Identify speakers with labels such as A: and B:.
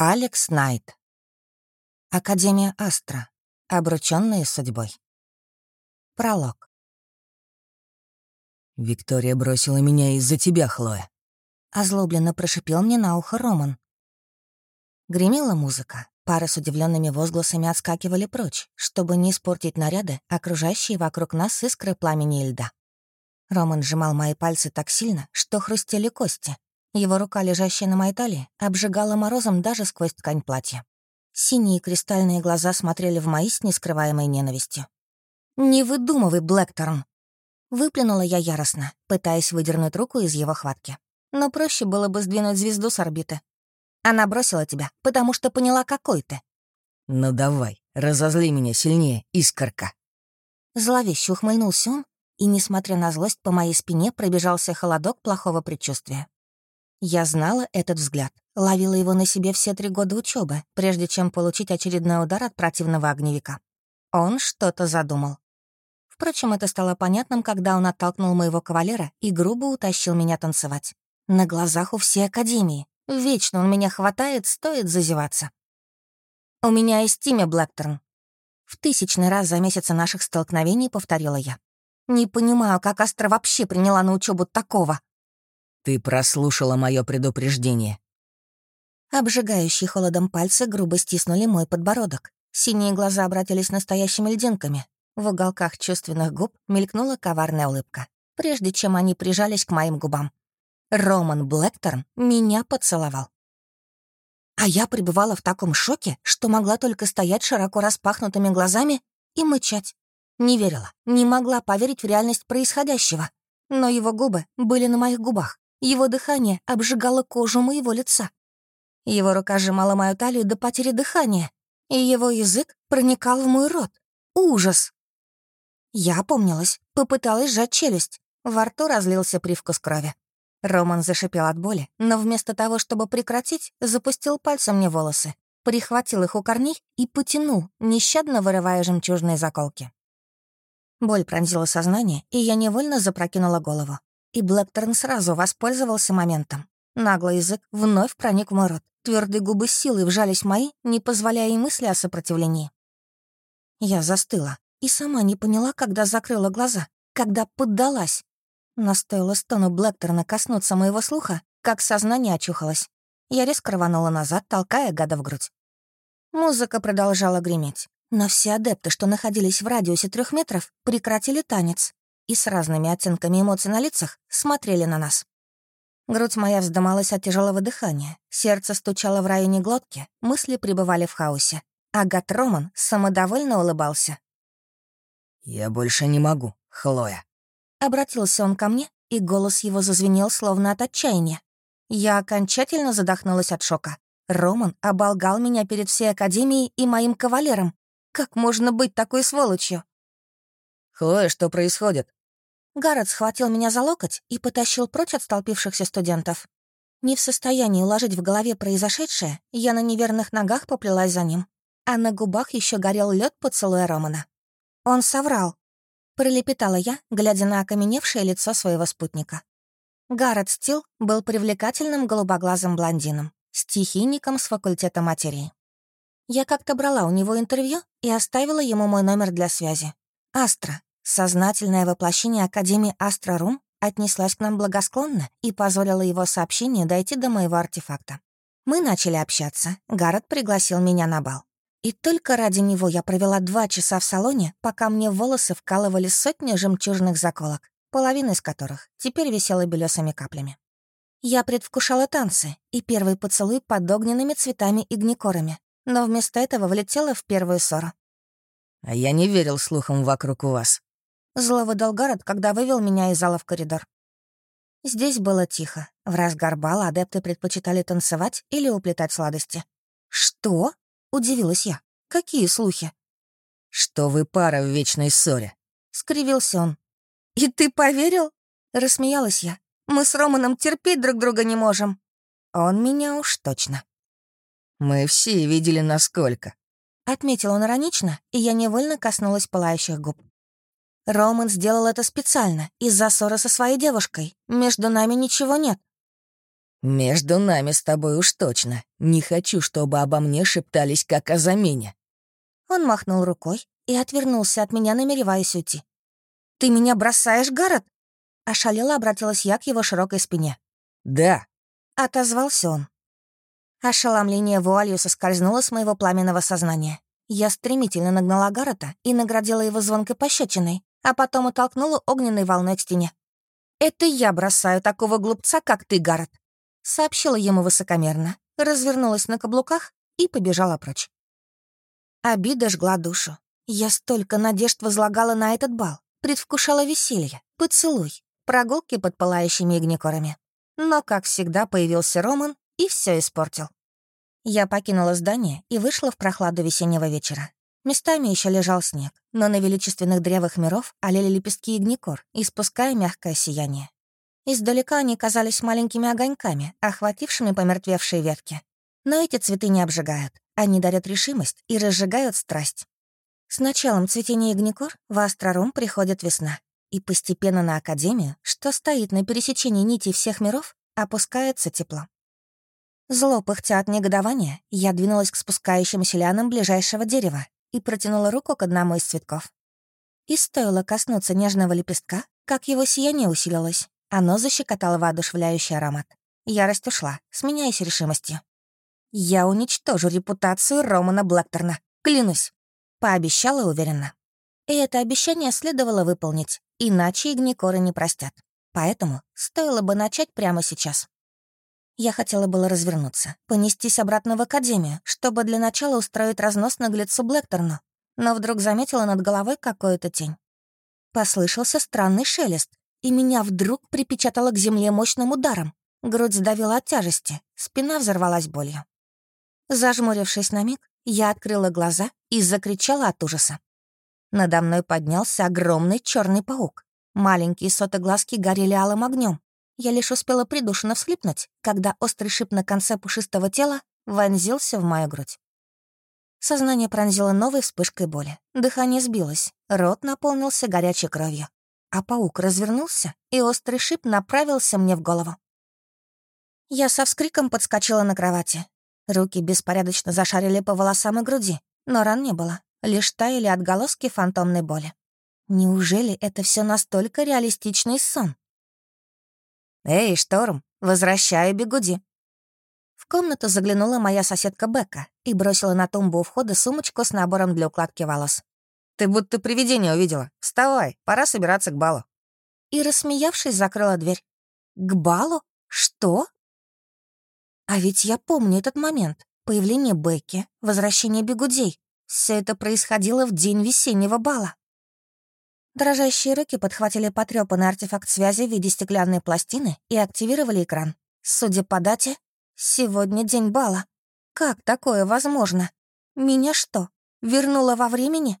A: Алекс Найт. Академия Астра. Обручённые судьбой. Пролог.
B: «Виктория бросила меня из-за тебя, Хлоя», —
A: озлобленно прошипел мне на ухо Роман. Гремела музыка. Пары с удивленными возгласами отскакивали прочь, чтобы не испортить наряды, окружающие вокруг нас искры пламени и льда. Роман сжимал мои пальцы так сильно, что хрустели кости, его рука, лежащая на моей талии, обжигала морозом даже сквозь ткань платья. Синие кристальные глаза смотрели в мои с нескрываемой ненавистью. «Не выдумывай, Блэкторн!» Выплюнула я яростно, пытаясь выдернуть руку из его хватки. Но проще было бы сдвинуть звезду с орбиты. Она бросила тебя, потому что поняла, какой ты.
B: «Ну давай, разозли меня сильнее, искорка!»
A: Зловеще ухмыльнулся он, и, несмотря на злость, по моей спине пробежался холодок плохого предчувствия. Я знала этот взгляд, ловила его на себе все три года учебы, прежде чем получить очередной удар от противного огневика. Он что-то задумал. Впрочем, это стало понятным, когда он оттолкнул моего кавалера и грубо утащил меня танцевать. На глазах у всей Академии. Вечно он меня хватает, стоит зазеваться. «У меня есть имя Блэкторн». В тысячный раз за месяцы наших столкновений повторила я. «Не понимаю, как Астра вообще приняла на учебу такого».
B: «Ты прослушала мое предупреждение».
A: Обжигающие холодом пальцы грубо стиснули мой подбородок. Синие глаза обратились настоящими льдинками. В уголках чувственных губ мелькнула коварная улыбка, прежде чем они прижались к моим губам. Роман Блэкторн меня поцеловал. А я пребывала в таком шоке, что могла только стоять широко распахнутыми глазами и мычать. Не верила, не могла поверить в реальность происходящего. Но его губы были на моих губах. Его дыхание обжигало кожу моего лица. Его рука сжимала мою талию до потери дыхания, и его язык проникал в мой рот. Ужас! Я опомнилась, попыталась сжать челюсть. Во рту разлился привкус крови. Роман зашипел от боли, но вместо того, чтобы прекратить, запустил пальцем мне волосы, прихватил их у корней и потянул, нещадно вырывая жемчужные заколки. Боль пронзила сознание, и я невольно запрокинула голову. И Блэкторн сразу воспользовался моментом. Наглый язык вновь проник в мой рот. Твердые губы силой вжались мои, не позволяя и мысли о сопротивлении. Я застыла и сама не поняла, когда закрыла глаза, когда поддалась. Но стоило стону Блэкторна коснуться моего слуха, как сознание очухалось. Я резко рванула назад, толкая гада в грудь. Музыка продолжала греметь, но все адепты, что находились в радиусе трех метров, прекратили танец и с разными оттенками эмоций на лицах смотрели на нас. Грудь моя вздымалась от тяжелого дыхания, сердце стучало в районе глотки, мысли пребывали в хаосе. Агат Роман самодовольно улыбался.
B: «Я больше не могу, Хлоя».
A: Обратился он ко мне, и голос его зазвенел, словно от отчаяния. Я окончательно задохнулась от шока. Роман оболгал меня перед всей Академией и моим кавалером. Как можно быть такой сволочью?
B: «Хлоя, что происходит?»
A: Гаррет схватил меня за локоть и потащил прочь от столпившихся студентов. Не в состоянии уложить в голове произошедшее, я на неверных ногах поплелась за ним, а на губах еще горел лед поцелуя Романа. Он соврал. Пролепетала я, глядя на окаменевшее лицо своего спутника. Гаррет Стил был привлекательным голубоглазым блондином, стихийником с факультета материи. Я как-то брала у него интервью и оставила ему мой номер для связи. Астра, Сознательное воплощение Академии Астрорум отнеслась к нам благосклонно и позволила его сообщение дойти до моего артефакта. Мы начали общаться, Гаррет пригласил меня на бал. И только ради него я провела два часа в салоне, пока мне в волосы вкалывали сотни жемчужных заколок, половина из которых теперь висела белесыми каплями. Я предвкушала танцы и первый поцелуй под огненными цветами и гникорами, но вместо этого влетела в первую ссору.
B: «А я не верил слухам вокруг у вас»,
A: Зло выдал когда вывел меня из зала в коридор. Здесь было тихо. В разгар бала адепты предпочитали танцевать или уплетать сладости. «Что?» — удивилась я. «Какие слухи?»
B: «Что вы пара в вечной ссоре», —
A: скривился он. «И ты поверил?» — рассмеялась я. «Мы с Романом терпеть друг друга не можем». Он меня уж точно.
B: «Мы все видели, насколько», —
A: отметил он иронично, и я невольно коснулась пылающих губ. Роман сделал это специально, из-за ссоры со своей девушкой. Между нами ничего нет.
B: «Между нами с тобой уж точно. Не хочу, чтобы обо мне шептались, как о замене».
A: Он махнул рукой и отвернулся от меня, намереваясь уйти. «Ты меня бросаешь, Гаррет?» Ошалела обратилась я к его широкой спине.
B: «Да», —
A: отозвался он. Ошеломление вуалью соскользнуло с моего пламенного сознания. Я стремительно нагнала Гаррета и наградила его звонкой пощечиной, а потом утолкнула огненной волной к стене. «Это я бросаю такого глупца, как ты, Гаррет», — сообщила ему высокомерно, развернулась на каблуках и побежала прочь. Обида жгла душу. Я столько надежд возлагала на этот бал, предвкушала веселье, поцелуй, прогулки под пылающими огнекорами. Но, как всегда, появился Роман и все испортил. Я покинула здание и вышла в прохладу весеннего вечера. Местами еще лежал снег, но на величественных древах миров олели лепестки игникор, испуская мягкое сияние. Издалека они казались маленькими огоньками, охватившими помертвевшие ветки. Но эти цветы не обжигают, они дарят решимость и разжигают страсть. С началом цветения игникор в Астрорум приходит весна, и постепенно на Академию, что стоит на пересечении нитей всех миров, опускается тепло. Зло пыхтя от негодования, я двинулась к спускающимся лианам ближайшего дерева и протянула руку к одному из цветков. И стоило коснуться нежного лепестка, как его сияние усилилось. Оно защекотало воодушевляющий аромат. Ярость ушла, сменяясь решимостью. «Я уничтожу репутацию Романа Блэкторна, клянусь», — пообещала уверенно. И это обещание следовало выполнить, иначе игникоры не простят. Поэтому стоило бы начать прямо сейчас. Я хотела было развернуться, понестись обратно в академию, чтобы для начала устроить разнос наглецу Блэкторну, но вдруг заметила над головой какую-то тень. Послышался странный шелест, и меня вдруг припечатало к земле мощным ударом. Грудь сдавила от тяжести, спина взорвалась болью. Зажмурившись на миг, я открыла глаза и закричала от ужаса. Надо мной поднялся огромный черный паук. Маленькие сотоглазки горели алым огнем, я лишь успела придушенно всхлипнуть, когда острый шип на конце пушистого тела вонзился в мою грудь. Сознание пронзило новой вспышкой боли. Дыхание сбилось, рот наполнился горячей кровью. А паук развернулся, и острый шип направился мне в голову. Я со вскриком подскочила на кровати. Руки беспорядочно зашарили по волосам и груди, но ран не было, лишь таяли отголоски фантомной боли. Неужели это все настолько реалистичный сон? «Эй, Шторм, возвращаю бегуди». В комнату заглянула моя соседка Бекка и бросила на тумбу у входа сумочку с набором для укладки волос. «Ты будто привидение увидела. Вставай, пора собираться к балу». И, рассмеявшись, закрыла дверь. «К балу? Что?» А ведь я помню этот момент. Появление Бекки, возвращение бегудей. Все это происходило в день весеннего бала. Дрожащие руки подхватили потрёпанный артефакт связи в виде стеклянной пластины и активировали экран. Судя по дате, сегодня день бала. Как такое возможно? Меня что, вернуло во времени?